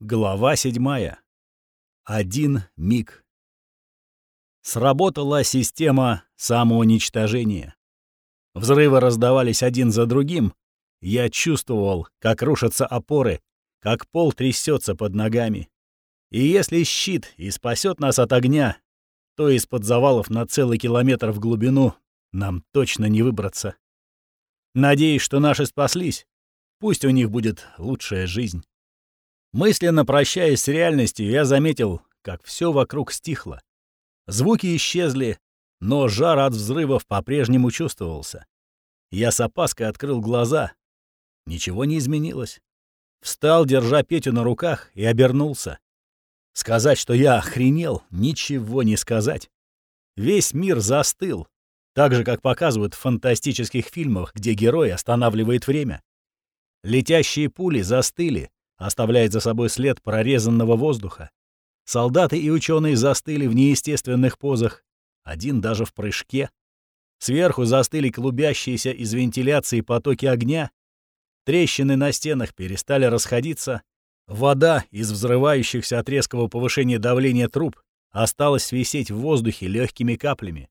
Глава седьмая. Один миг. Сработала система самоуничтожения. Взрывы раздавались один за другим. Я чувствовал, как рушатся опоры, как пол трясется под ногами. И если щит и спасет нас от огня, то из-под завалов на целый километр в глубину нам точно не выбраться. Надеюсь, что наши спаслись. Пусть у них будет лучшая жизнь. Мысленно прощаясь с реальностью, я заметил, как все вокруг стихло. Звуки исчезли, но жар от взрывов по-прежнему чувствовался. Я с опаской открыл глаза. Ничего не изменилось. Встал, держа Петю на руках, и обернулся. Сказать, что я охренел, ничего не сказать. Весь мир застыл, так же, как показывают в фантастических фильмах, где герой останавливает время. Летящие пули застыли, оставляя за собой след прорезанного воздуха. Солдаты и ученые застыли в неестественных позах, один даже в прыжке. Сверху застыли клубящиеся из вентиляции потоки огня. Трещины на стенах перестали расходиться. Вода из взрывающихся от резкого повышения давления труб осталась висеть в воздухе легкими каплями.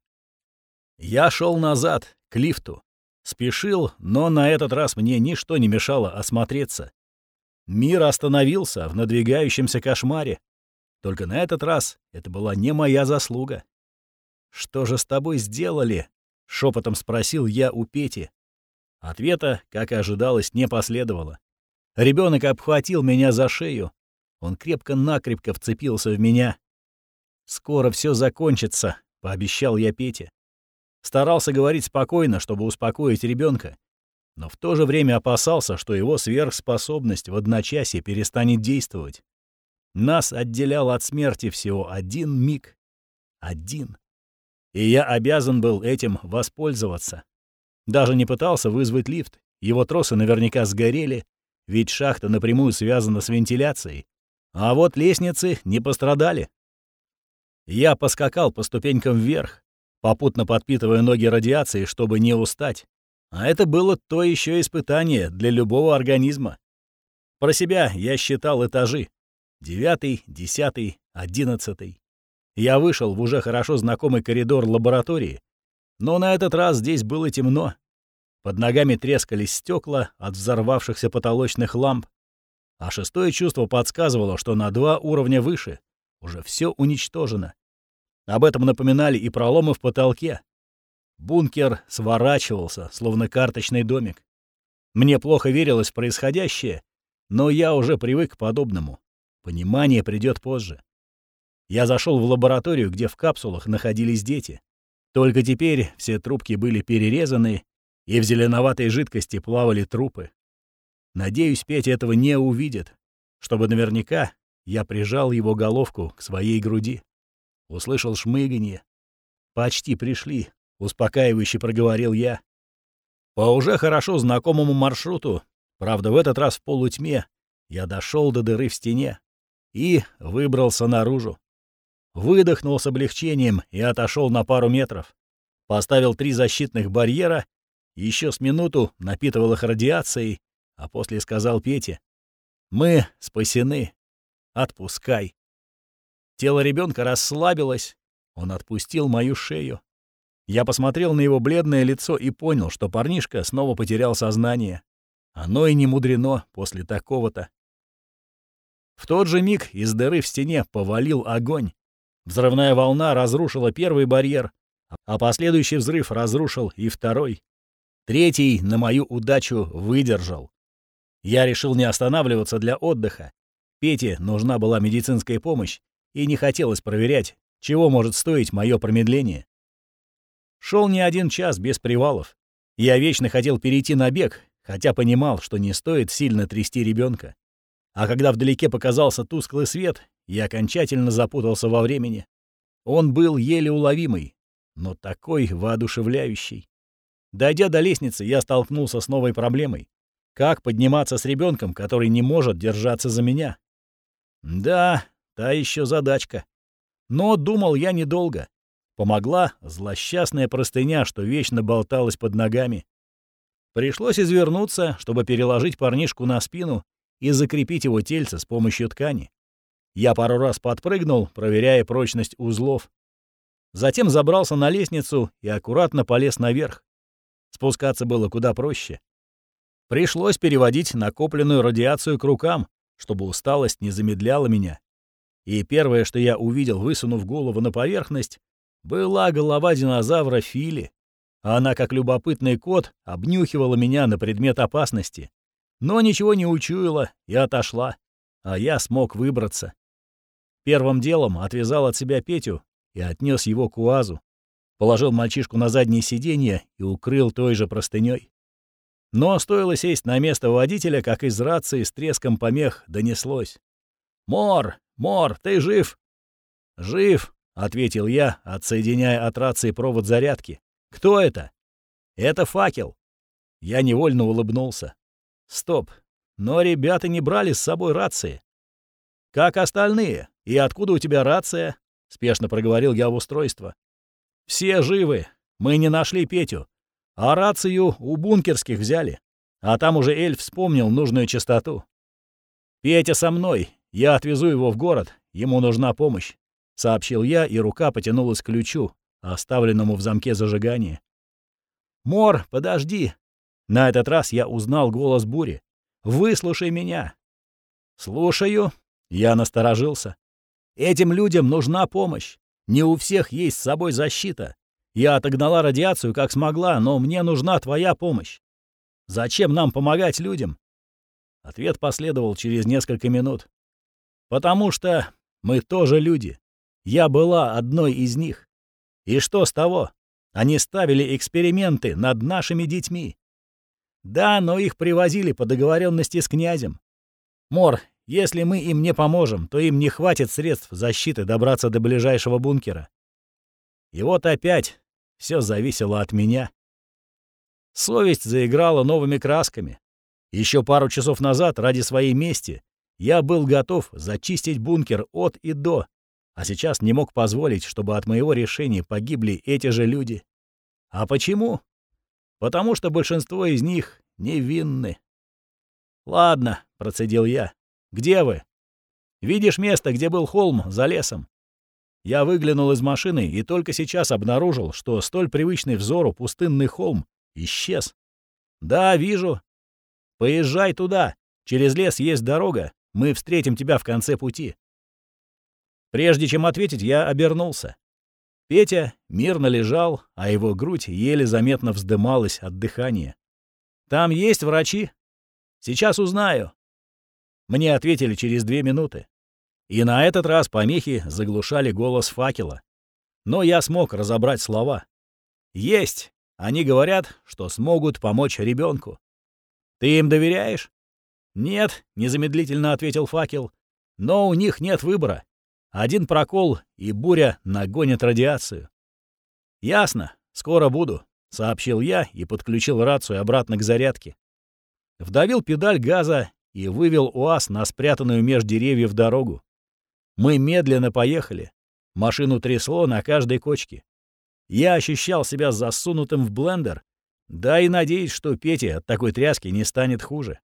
Я шел назад, к лифту. Спешил, но на этот раз мне ничто не мешало осмотреться. Мир остановился в надвигающемся кошмаре. Только на этот раз это была не моя заслуга. «Что же с тобой сделали?» — шепотом спросил я у Пети. Ответа, как и ожидалось, не последовало. Ребенок обхватил меня за шею. Он крепко-накрепко вцепился в меня. «Скоро все закончится», — пообещал я Пете. Старался говорить спокойно, чтобы успокоить ребенка, но в то же время опасался, что его сверхспособность в одночасье перестанет действовать. Нас отделял от смерти всего один миг. Один. И я обязан был этим воспользоваться. Даже не пытался вызвать лифт. Его тросы наверняка сгорели, ведь шахта напрямую связана с вентиляцией. А вот лестницы не пострадали. Я поскакал по ступенькам вверх, попутно подпитывая ноги радиацией, чтобы не устать. А это было то еще испытание для любого организма. Про себя я считал этажи. Девятый, десятый, одиннадцатый. Я вышел в уже хорошо знакомый коридор лаборатории, но на этот раз здесь было темно. Под ногами трескались стекла от взорвавшихся потолочных ламп, а шестое чувство подсказывало, что на два уровня выше уже все уничтожено. Об этом напоминали и проломы в потолке. Бункер сворачивался, словно карточный домик. Мне плохо верилось в происходящее, но я уже привык к подобному. Понимание придет позже. Я зашел в лабораторию, где в капсулах находились дети. Только теперь все трубки были перерезаны, и в зеленоватой жидкости плавали трупы. Надеюсь, Петя этого не увидит, чтобы наверняка я прижал его головку к своей груди. Услышал шмыганье. «Почти пришли», — успокаивающе проговорил я. По уже хорошо знакомому маршруту, правда, в этот раз в полутьме, я дошел до дыры в стене и выбрался наружу. Выдохнул с облегчением и отошел на пару метров. Поставил три защитных барьера, еще с минуту напитывал их радиацией, а после сказал Пете, «Мы спасены. Отпускай». Тело ребенка расслабилось. Он отпустил мою шею. Я посмотрел на его бледное лицо и понял, что парнишка снова потерял сознание. Оно и не мудрено после такого-то. В тот же миг из дыры в стене повалил огонь. Взрывная волна разрушила первый барьер, а последующий взрыв разрушил и второй. Третий, на мою удачу, выдержал. Я решил не останавливаться для отдыха. Пете нужна была медицинская помощь, и не хотелось проверять, чего может стоить мое промедление. Шел не один час без привалов. Я вечно хотел перейти на бег, хотя понимал, что не стоит сильно трясти ребенка. А когда вдалеке показался тусклый свет, я окончательно запутался во времени. Он был еле уловимый, но такой воодушевляющий. Дойдя до лестницы, я столкнулся с новой проблемой. Как подниматься с ребенком, который не может держаться за меня? Да, Та еще задачка. Но думал я недолго. Помогла злосчастная простыня, что вечно болталась под ногами. Пришлось извернуться, чтобы переложить парнишку на спину и закрепить его тельце с помощью ткани. Я пару раз подпрыгнул, проверяя прочность узлов. Затем забрался на лестницу и аккуратно полез наверх. Спускаться было куда проще. Пришлось переводить накопленную радиацию к рукам, чтобы усталость не замедляла меня. И первое, что я увидел, высунув голову на поверхность, была голова динозавра Фили. Она, как любопытный кот, обнюхивала меня на предмет опасности. Но ничего не учуяла и отошла, а я смог выбраться. Первым делом отвязал от себя Петю и отнес его к УАЗу. Положил мальчишку на заднее сиденье и укрыл той же простыней. Но стоило сесть на место водителя, как из рации с треском помех донеслось. «Мор! Мор, ты жив?» «Жив», — ответил я, отсоединяя от рации провод зарядки. «Кто это?» «Это факел». Я невольно улыбнулся. «Стоп. Но ребята не брали с собой рации». «Как остальные? И откуда у тебя рация?» — спешно проговорил я в устройство. «Все живы. Мы не нашли Петю. А рацию у бункерских взяли. А там уже эльф вспомнил нужную частоту. Петя со мной. Я отвезу его в город. Ему нужна помощь», — сообщил я, и рука потянулась к ключу, оставленному в замке зажигания. «Мор, подожди!» На этот раз я узнал голос бури. «Выслушай меня!» «Слушаю!» Я насторожился. «Этим людям нужна помощь. Не у всех есть с собой защита. Я отогнала радиацию как смогла, но мне нужна твоя помощь. Зачем нам помогать людям?» Ответ последовал через несколько минут. «Потому что мы тоже люди. Я была одной из них. И что с того? Они ставили эксперименты над нашими детьми. Да, но их привозили по договоренности с князем. Мор, если мы им не поможем, то им не хватит средств защиты добраться до ближайшего бункера. И вот опять все зависело от меня. Совесть заиграла новыми красками. Еще пару часов назад ради своей мести я был готов зачистить бункер от и до, а сейчас не мог позволить, чтобы от моего решения погибли эти же люди. А почему? Потому что большинство из них невинны. «Ладно», — процедил я. «Где вы?» «Видишь место, где был холм за лесом?» Я выглянул из машины и только сейчас обнаружил, что столь привычный взору пустынный холм исчез. «Да, вижу. Поезжай туда. Через лес есть дорога. Мы встретим тебя в конце пути». Прежде чем ответить, я обернулся. Петя мирно лежал, а его грудь еле заметно вздымалась от дыхания. «Там есть врачи?» «Сейчас узнаю». Мне ответили через две минуты. И на этот раз помехи заглушали голос факела. Но я смог разобрать слова. «Есть! Они говорят, что смогут помочь ребенку. Ты им доверяешь?» «Нет», — незамедлительно ответил факел. «Но у них нет выбора. Один прокол, и буря нагонит радиацию. «Ясно, скоро буду», — сообщил я и подключил рацию обратно к зарядке. Вдавил педаль газа и вывел УАЗ на спрятанную меж деревьев дорогу. Мы медленно поехали. Машину трясло на каждой кочке. Я ощущал себя засунутым в блендер, да и надеюсь, что Пете от такой тряски не станет хуже.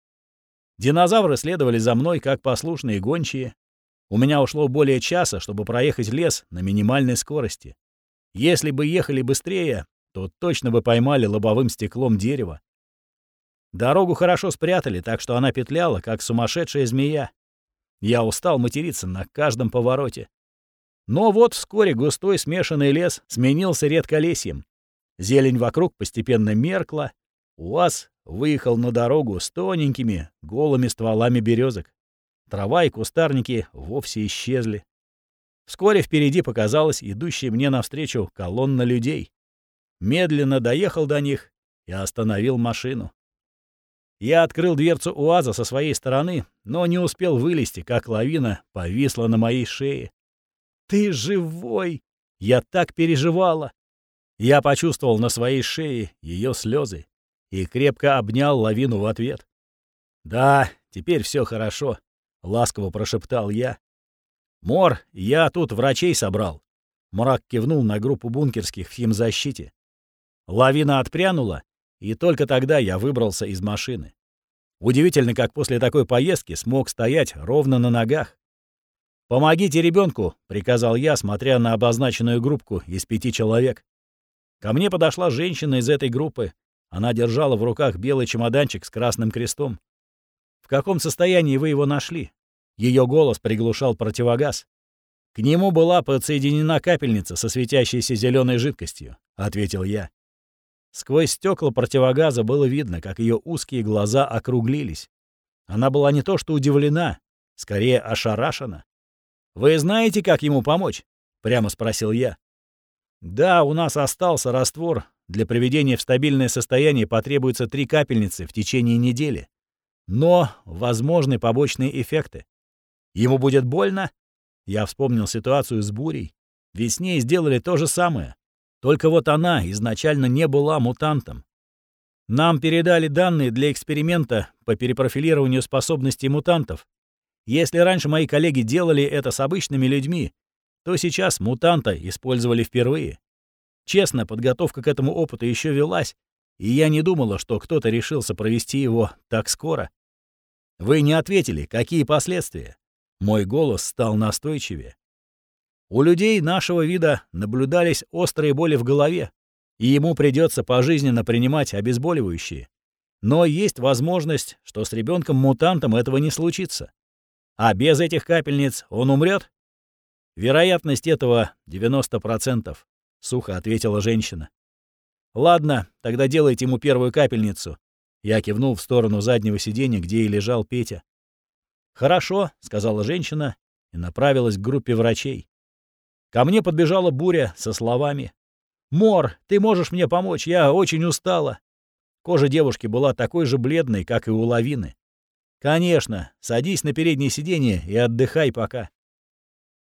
Динозавры следовали за мной, как послушные гончие, у меня ушло более часа, чтобы проехать лес на минимальной скорости. Если бы ехали быстрее, то точно бы поймали лобовым стеклом дерево. Дорогу хорошо спрятали, так что она петляла, как сумасшедшая змея. Я устал материться на каждом повороте. Но вот вскоре густой смешанный лес сменился редколесьем. Зелень вокруг постепенно меркла. УАЗ выехал на дорогу с тоненькими, голыми стволами березок. Трава и кустарники вовсе исчезли. Вскоре впереди показалась идущая мне навстречу колонна людей. Медленно доехал до них и остановил машину. Я открыл дверцу УАЗа со своей стороны, но не успел вылезти, как лавина повисла на моей шее. «Ты живой!» Я так переживала. Я почувствовал на своей шее ее слезы и крепко обнял лавину в ответ. «Да, теперь все хорошо. — ласково прошептал я. «Мор, я тут врачей собрал». Мрак кивнул на группу бункерских в химзащите. Лавина отпрянула, и только тогда я выбрался из машины. Удивительно, как после такой поездки смог стоять ровно на ногах. «Помогите ребенку, приказал я, смотря на обозначенную группку из пяти человек. Ко мне подошла женщина из этой группы. Она держала в руках белый чемоданчик с красным крестом. «В каком состоянии вы его нашли?» Ее голос приглушал противогаз. «К нему была подсоединена капельница со светящейся зеленой жидкостью», — ответил я. Сквозь стекла противогаза было видно, как ее узкие глаза округлились. Она была не то что удивлена, скорее ошарашена. «Вы знаете, как ему помочь?» — прямо спросил я. «Да, у нас остался раствор. Для приведения в стабильное состояние потребуется три капельницы в течение недели. Но возможны побочные эффекты. Ему будет больно?» Я вспомнил ситуацию с бурей. Ней сделали то же самое. Только вот она изначально не была мутантом. Нам передали данные для эксперимента по перепрофилированию способностей мутантов. Если раньше мои коллеги делали это с обычными людьми, то сейчас мутанта использовали впервые. Честно, подготовка к этому опыту еще велась, и я не думала, что кто-то решился провести его так скоро. Вы не ответили, какие последствия? Мой голос стал настойчивее. У людей нашего вида наблюдались острые боли в голове, и ему придется пожизненно принимать обезболивающие. Но есть возможность, что с ребенком мутантом этого не случится. А без этих капельниц он умрет? Вероятность этого 90%, сухо ответила женщина. Ладно, тогда делайте ему первую капельницу. Я кивнул в сторону заднего сиденья, где и лежал Петя. Хорошо, сказала женщина и направилась к группе врачей. Ко мне подбежала буря со словами. «Мор, ты можешь мне помочь? Я очень устала». Кожа девушки была такой же бледной, как и у лавины. «Конечно, садись на переднее сиденье и отдыхай пока».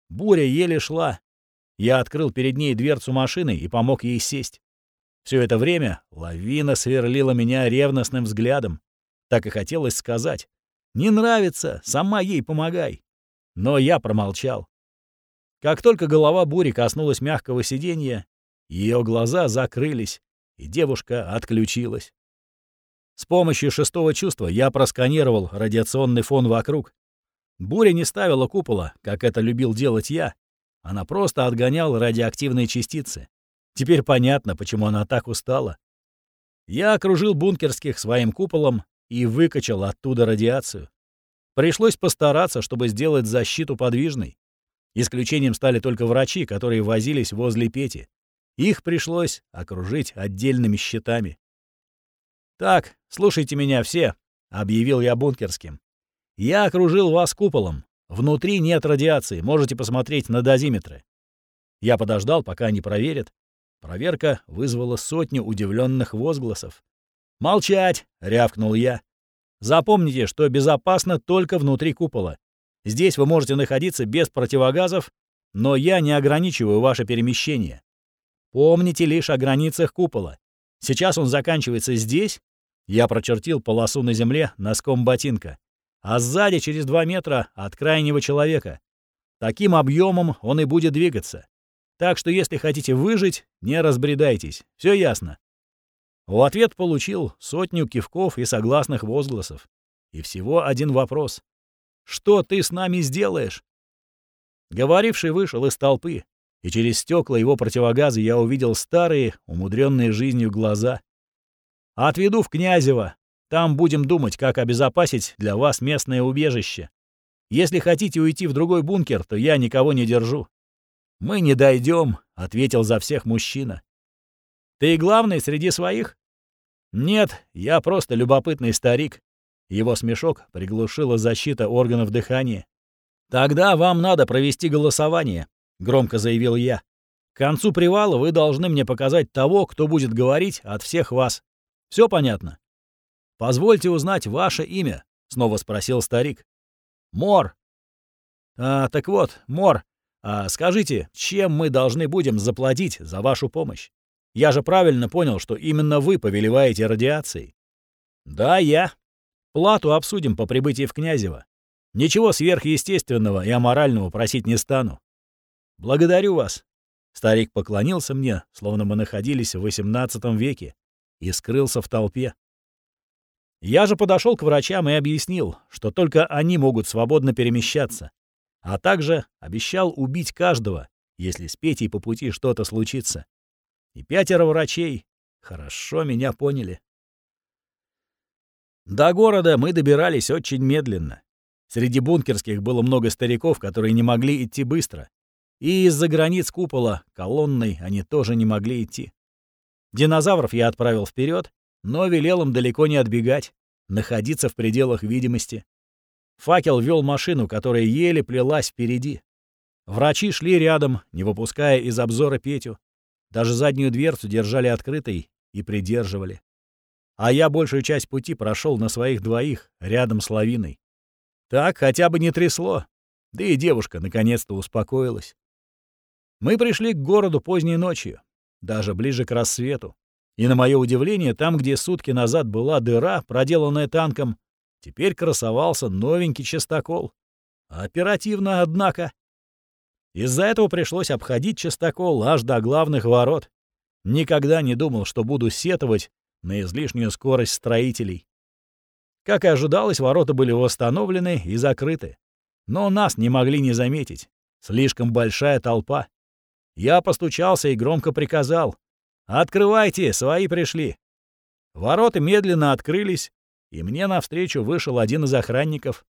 Буря еле шла. Я открыл перед ней дверцу машины и помог ей сесть. Все это время лавина сверлила меня ревностным взглядом. Так и хотелось сказать. «Не нравится, сама ей помогай». Но я промолчал. Как только голова бури коснулась мягкого сиденья, ее глаза закрылись, и девушка отключилась. С помощью шестого чувства я просканировал радиационный фон вокруг. Буря не ставила купола, как это любил делать я. Она просто отгоняла радиоактивные частицы. Теперь понятно, почему она так устала. Я окружил бункерских своим куполом и выкачал оттуда радиацию. Пришлось постараться, чтобы сделать защиту подвижной. Исключением стали только врачи, которые возились возле Пети. Их пришлось окружить отдельными щитами. «Так, слушайте меня все», — объявил я бункерским. «Я окружил вас куполом. Внутри нет радиации, можете посмотреть на дозиметры». Я подождал, пока они проверят. Проверка вызвала сотню удивленных возгласов. «Молчать!» — рявкнул я. «Запомните, что безопасно только внутри купола. Здесь вы можете находиться без противогазов, но я не ограничиваю ваше перемещение. Помните лишь о границах купола. Сейчас он заканчивается здесь. Я прочертил полосу на земле носком ботинка. А сзади, через два метра, от крайнего человека. Таким объемом он и будет двигаться. Так что если хотите выжить, не разбредайтесь. Все ясно. В ответ получил сотню кивков и согласных возгласов. И всего один вопрос. Что ты с нами сделаешь?» Говоривший вышел из толпы, и через стекла его противогаза я увидел старые, умудренные жизнью глаза. «Отведу в Князево. Там будем думать, как обезопасить для вас местное убежище. Если хотите уйти в другой бункер, то я никого не держу». «Мы не дойдем», — ответил за всех мужчина. «Ты главный среди своих?» «Нет, я просто любопытный старик. Его смешок приглушила защита органов дыхания. «Тогда вам надо провести голосование», — громко заявил я. «К концу привала вы должны мне показать того, кто будет говорить от всех вас. Все понятно?» «Позвольте узнать ваше имя», — снова спросил старик. «Мор». «А, так вот, Мор, а скажите, чем мы должны будем заплатить за вашу помощь? Я же правильно понял, что именно вы повелеваете радиацией». «Да, я», Плату обсудим по прибытии в Князево. Ничего сверхъестественного и аморального просить не стану. Благодарю вас. Старик поклонился мне, словно мы находились в XVIII веке, и скрылся в толпе. Я же подошел к врачам и объяснил, что только они могут свободно перемещаться, а также обещал убить каждого, если с Петей по пути что-то случится. И пятеро врачей хорошо меня поняли. До города мы добирались очень медленно. Среди бункерских было много стариков, которые не могли идти быстро. И из-за границ купола, колонной, они тоже не могли идти. Динозавров я отправил вперед, но велел им далеко не отбегать, находиться в пределах видимости. Факел вел машину, которая еле плелась впереди. Врачи шли рядом, не выпуская из обзора Петю. Даже заднюю дверцу держали открытой и придерживали. А я большую часть пути прошел на своих двоих, рядом с лавиной. Так хотя бы не трясло. Да и девушка наконец-то успокоилась. Мы пришли к городу поздней ночью, даже ближе к рассвету. И на мое удивление, там, где сутки назад была дыра, проделанная танком, теперь красовался новенький частокол. Оперативно, однако. Из-за этого пришлось обходить частокол аж до главных ворот. Никогда не думал, что буду сетовать на излишнюю скорость строителей. Как и ожидалось, ворота были восстановлены и закрыты. Но нас не могли не заметить. Слишком большая толпа. Я постучался и громко приказал. «Открывайте, свои пришли!» Ворота медленно открылись, и мне навстречу вышел один из охранников.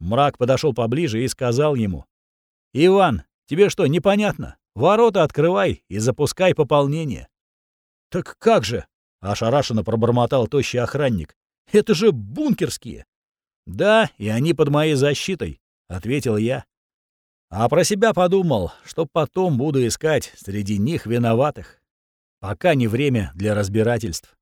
Мрак подошел поближе и сказал ему. «Иван, тебе что, непонятно? Ворота открывай и запускай пополнение». «Так как же?» — ошарашенно пробормотал тощий охранник. «Это же бункерские!» «Да, и они под моей защитой», — ответил я. А про себя подумал, что потом буду искать среди них виноватых. Пока не время для разбирательств.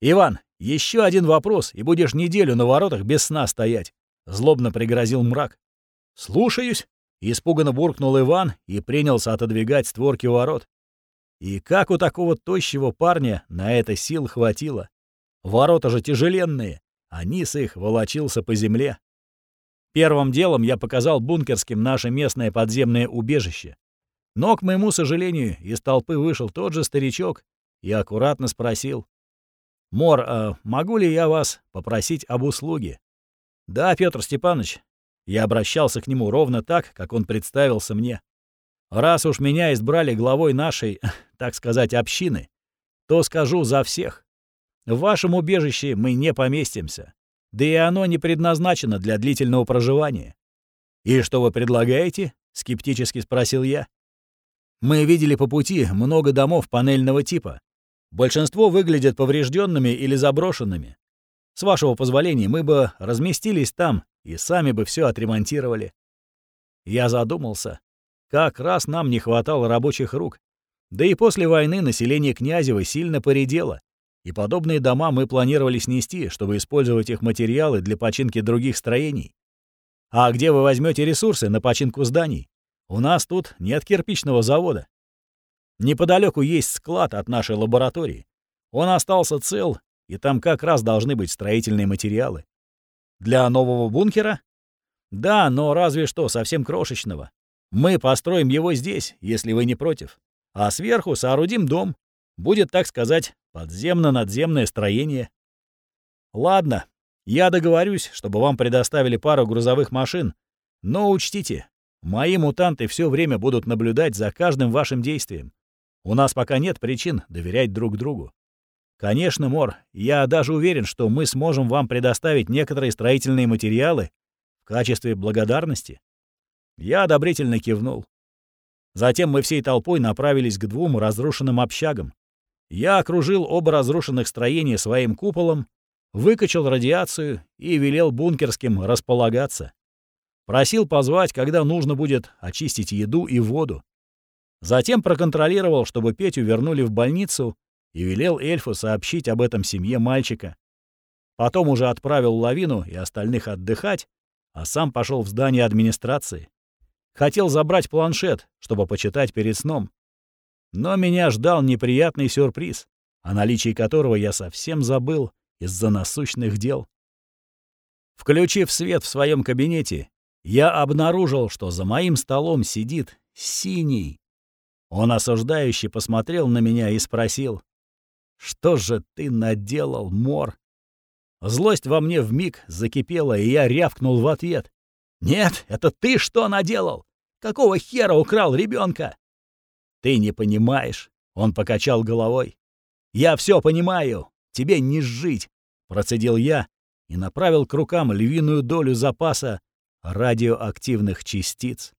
«Иван, еще один вопрос, и будешь неделю на воротах без сна стоять», — злобно пригрозил мрак. «Слушаюсь», — испуганно буркнул Иван и принялся отодвигать створки ворот. И как у такого тощего парня на это сил хватило? Ворота же тяжеленные, а низ их волочился по земле. Первым делом я показал бункерским наше местное подземное убежище. Но, к моему сожалению, из толпы вышел тот же старичок и аккуратно спросил. «Мор, а могу ли я вас попросить об услуге?» «Да, Петр Степанович». Я обращался к нему ровно так, как он представился мне. «Раз уж меня избрали главой нашей, так сказать, общины, то скажу за всех. В вашем убежище мы не поместимся, да и оно не предназначено для длительного проживания». «И что вы предлагаете?» — скептически спросил я. Мы видели по пути много домов панельного типа. Большинство выглядят поврежденными или заброшенными. С вашего позволения, мы бы разместились там и сами бы все отремонтировали. Я задумался. Как раз нам не хватало рабочих рук. Да и после войны население Князева сильно поредело, и подобные дома мы планировали снести, чтобы использовать их материалы для починки других строений. А где вы возьмете ресурсы на починку зданий? У нас тут нет кирпичного завода. Неподалеку есть склад от нашей лаборатории. Он остался цел, и там как раз должны быть строительные материалы. Для нового бункера? Да, но разве что совсем крошечного. Мы построим его здесь, если вы не против. А сверху соорудим дом. Будет, так сказать, подземно-надземное строение. Ладно, я договорюсь, чтобы вам предоставили пару грузовых машин. Но учтите, Мои мутанты все время будут наблюдать за каждым вашим действием. У нас пока нет причин доверять друг другу. Конечно, Мор, я даже уверен, что мы сможем вам предоставить некоторые строительные материалы в качестве благодарности. Я одобрительно кивнул. Затем мы всей толпой направились к двум разрушенным общагам. Я окружил оба разрушенных строения своим куполом, выкачал радиацию и велел бункерским располагаться. Просил позвать, когда нужно будет очистить еду и воду. Затем проконтролировал, чтобы Петю вернули в больницу и велел эльфу сообщить об этом семье мальчика. Потом уже отправил лавину и остальных отдыхать, а сам пошел в здание администрации. Хотел забрать планшет, чтобы почитать перед сном. Но меня ждал неприятный сюрприз, о наличии которого я совсем забыл из-за насущных дел. Включив свет в своем кабинете, я обнаружил, что за моим столом сидит синий. Он осуждающе посмотрел на меня и спросил, «Что же ты наделал, Мор?» Злость во мне вмиг закипела, и я рявкнул в ответ. «Нет, это ты что наделал? Какого хера украл ребенка? «Ты не понимаешь», — он покачал головой. «Я все понимаю, тебе не жить», — процедил я и направил к рукам львиную долю запаса радиоактивных частиц.